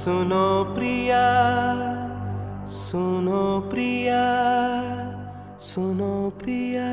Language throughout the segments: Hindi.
सुनो प्रिया सुनो प्रिया सुनो प्रिया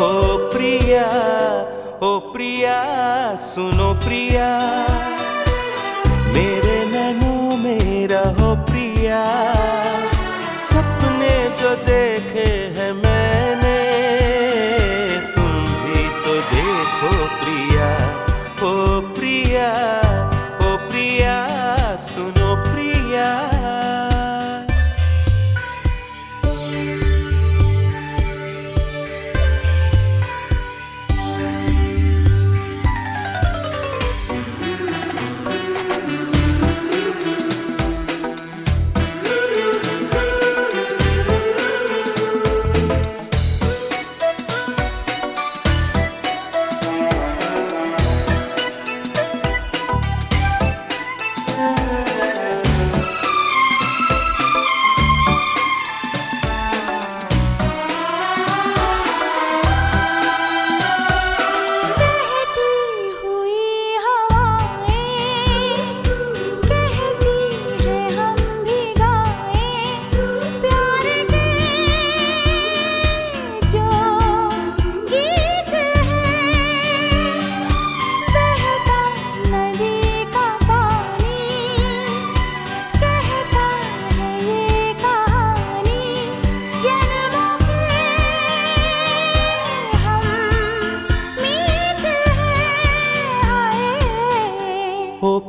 हो प्रिया ओ प्रिया सुनो प्रिया मेरे नैनो मेरा हो प्रिया सपने जो दे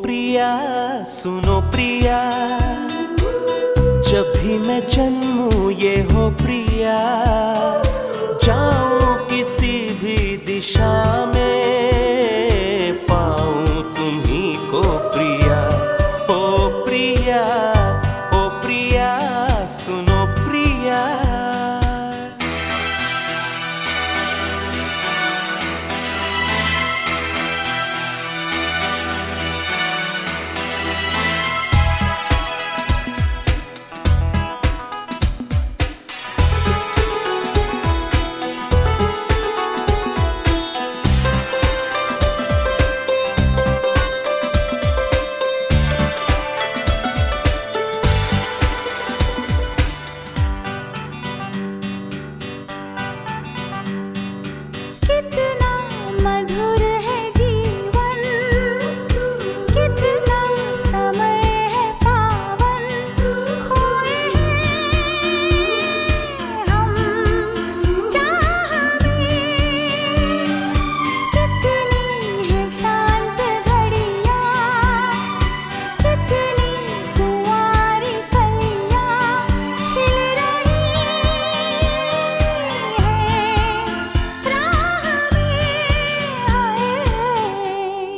प्रिया, सुनो प्रिया। जब भी मैं जन्मू, ये हो प्रिया। जाओ किसी भी दिशा में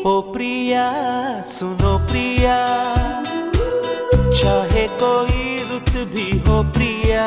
ओ प्रिया सुनो प्रिया। चाहे कोई रुत भी हो प्रिया।